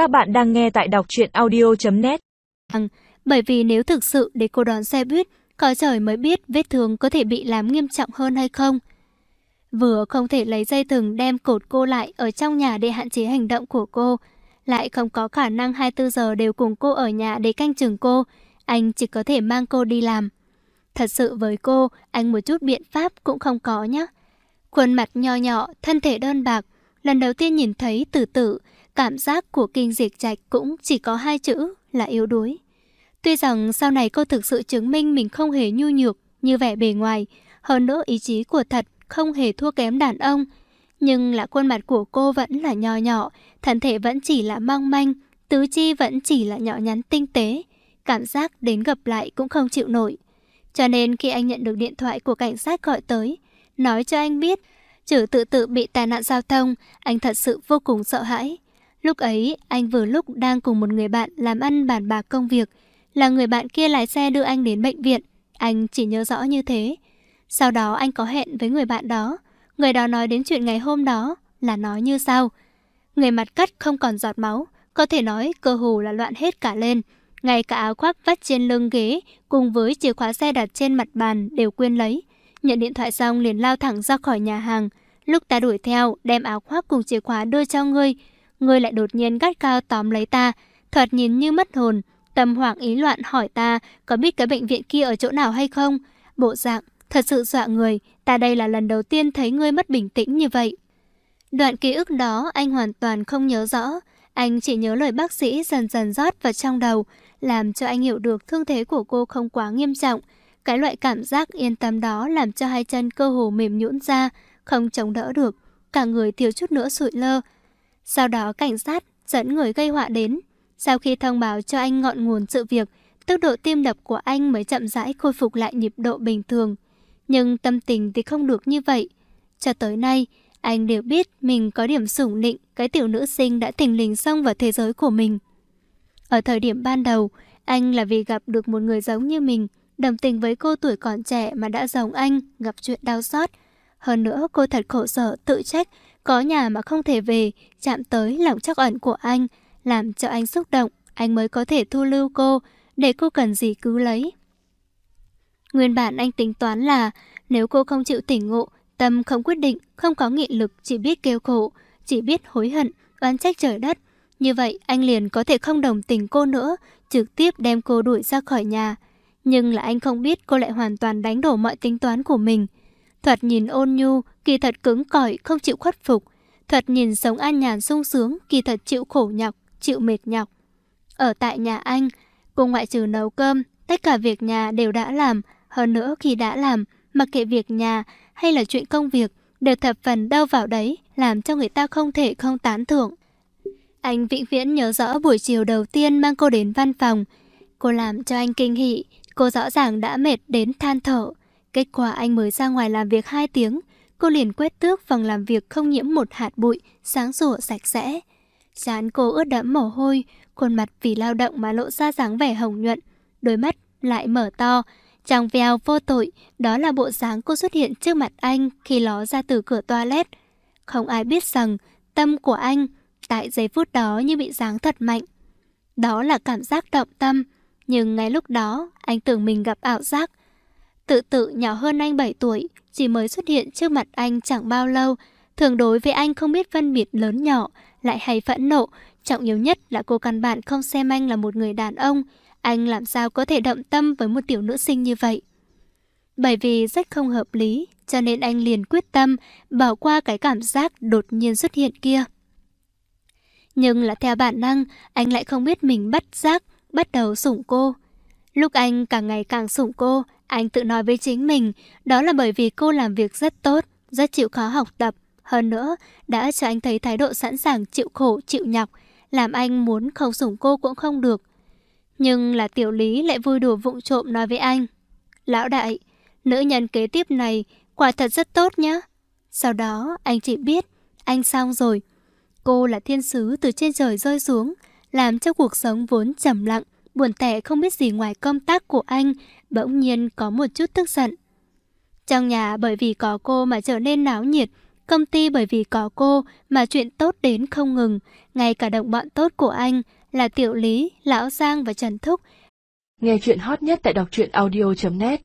Các bạn đang nghe tại đọc truyện audio.net vâng, Bởi vì nếu thực sự để cô đón xe buýt, có trời mới biết vết thương có thể bị làm nghiêm trọng hơn hay không. Vừa không thể lấy dây thừng đem cột cô lại ở trong nhà để hạn chế hành động của cô, lại không có khả năng 24 giờ đều cùng cô ở nhà để canh chừng cô, anh chỉ có thể mang cô đi làm. Thật sự với cô, anh một chút biện pháp cũng không có nhé. Khuôn mặt nho nhỏ, thân thể đơn bạc, lần đầu tiên nhìn thấy tử tử, cảm giác của kinh diệt trạch cũng chỉ có hai chữ là yếu đuối. Tuy rằng sau này cô thực sự chứng minh mình không hề nhu nhược như vẻ bề ngoài, hơn nữa ý chí của thật không hề thua kém đàn ông. Nhưng là khuôn mặt của cô vẫn là nhỏ nhỏ, thân thể vẫn chỉ là mong manh, tứ chi vẫn chỉ là nhỏ nhắn tinh tế. Cảm giác đến gặp lại cũng không chịu nổi. Cho nên khi anh nhận được điện thoại của cảnh sát gọi tới, nói cho anh biết, trừ tự tự bị tai nạn giao thông, anh thật sự vô cùng sợ hãi. Lúc ấy, anh vừa lúc đang cùng một người bạn làm ăn bàn bạc công việc, là người bạn kia lái xe đưa anh đến bệnh viện, anh chỉ nhớ rõ như thế. Sau đó anh có hẹn với người bạn đó, người đó nói đến chuyện ngày hôm đó là nói như sau. Người mặt cắt không còn giọt máu, có thể nói cơ hồ là loạn hết cả lên. Ngay cả áo khoác vắt trên lưng ghế cùng với chìa khóa xe đặt trên mặt bàn đều quên lấy. Nhận điện thoại xong liền lao thẳng ra khỏi nhà hàng. Lúc ta đuổi theo, đem áo khoác cùng chìa khóa đưa cho ngươi. Ngươi lại đột nhiên gắt cao tóm lấy ta, thật nhìn như mất hồn. Tâm hoảng ý loạn hỏi ta có biết cái bệnh viện kia ở chỗ nào hay không? Bộ dạng, thật sự dọa người. Ta đây là lần đầu tiên thấy ngươi mất bình tĩnh như vậy. Đoạn ký ức đó anh hoàn toàn không nhớ rõ. Anh chỉ nhớ lời bác sĩ dần dần rót vào trong đầu, làm cho anh hiểu được thương thế của cô không quá nghiêm trọng. Cái loại cảm giác yên tâm đó làm cho hai chân cơ hồ mềm nhũn ra, không chống đỡ được, cả người thiếu chút nữa sụi lơ. Sau đó cảnh sát dẫn người gây họa đến. Sau khi thông báo cho anh ngọn nguồn sự việc, tốc độ tim đập của anh mới chậm rãi khôi phục lại nhịp độ bình thường. Nhưng tâm tình thì không được như vậy. Cho tới nay, anh đều biết mình có điểm sủng nịnh cái tiểu nữ sinh đã thình lình xông vào thế giới của mình. Ở thời điểm ban đầu, anh là vì gặp được một người giống như mình, đồng tình với cô tuổi còn trẻ mà đã giống anh, gặp chuyện đau xót. Hơn nữa cô thật khổ sở, tự trách, có nhà mà không thể về, chạm tới lòng chắc ẩn của anh, làm cho anh xúc động, anh mới có thể thu lưu cô, để cô cần gì cứ lấy. Nguyên bản anh tính toán là nếu cô không chịu tỉnh ngộ, tâm không quyết định, không có nghị lực, chỉ biết kêu khổ, chỉ biết hối hận, oán trách trời đất. Như vậy anh liền có thể không đồng tình cô nữa, trực tiếp đem cô đuổi ra khỏi nhà. Nhưng là anh không biết cô lại hoàn toàn đánh đổ mọi tính toán của mình. Thoạt nhìn ôn nhu, kỳ thật cứng cỏi, không chịu khuất phục. Thoạt nhìn sống an nhàn sung sướng, kỳ thật chịu khổ nhọc, chịu mệt nhọc. Ở tại nhà anh, cô ngoại trừ nấu cơm, tất cả việc nhà đều đã làm. Hơn nữa khi đã làm, mặc kệ việc nhà hay là chuyện công việc, đều thập phần đau vào đấy, làm cho người ta không thể không tán thưởng. Anh vĩnh viễn nhớ rõ buổi chiều đầu tiên mang cô đến văn phòng. Cô làm cho anh kinh hỉ, cô rõ ràng đã mệt đến than thở. Kết quả anh mới ra ngoài làm việc 2 tiếng, cô liền quét tước phòng làm việc không nhiễm một hạt bụi, sáng sủa sạch sẽ. Chán cô ướt đẫm mồ hôi, khuôn mặt vì lao động mà lộ ra dáng vẻ hồng nhuận, đôi mắt lại mở to, trong veo vô tội, đó là bộ dáng cô xuất hiện trước mặt anh khi ló ra từ cửa toilet. Không ai biết rằng tâm của anh tại giây phút đó như bị giáng thật mạnh. Đó là cảm giác động tâm, nhưng ngay lúc đó anh tưởng mình gặp ảo giác. Tự tự nhỏ hơn anh 7 tuổi, chỉ mới xuất hiện trước mặt anh chẳng bao lâu, thường đối với anh không biết phân biệt lớn nhỏ, lại hay phẫn nộ, trọng yếu nhất là cô căn bản không xem anh là một người đàn ông, anh làm sao có thể động tâm với một tiểu nữ sinh như vậy. Bởi vì rất không hợp lý, cho nên anh liền quyết tâm bỏ qua cái cảm giác đột nhiên xuất hiện kia. Nhưng là theo bản năng, anh lại không biết mình bắt giác, bắt đầu sủng cô. Lúc anh càng ngày càng sủng cô, anh tự nói với chính mình, đó là bởi vì cô làm việc rất tốt, rất chịu khó học tập. Hơn nữa, đã cho anh thấy thái độ sẵn sàng chịu khổ, chịu nhọc, làm anh muốn không sủng cô cũng không được. Nhưng là tiểu lý lại vui đùa vụng trộm nói với anh. Lão đại, nữ nhân kế tiếp này quả thật rất tốt nhá. Sau đó anh chỉ biết, anh xong rồi. Cô là thiên sứ từ trên trời rơi xuống, làm cho cuộc sống vốn trầm lặng, buồn tẻ không biết gì ngoài công tác của anh, bỗng nhiên có một chút tức giận. Trong nhà bởi vì có cô mà trở nên náo nhiệt, Công ty bởi vì có cô mà chuyện tốt đến không ngừng. Ngay cả đồng bọn tốt của anh là Tiểu Lý, Lão Giang và Trần Thúc. Nghe chuyện hot nhất tại đọc truyện audio.net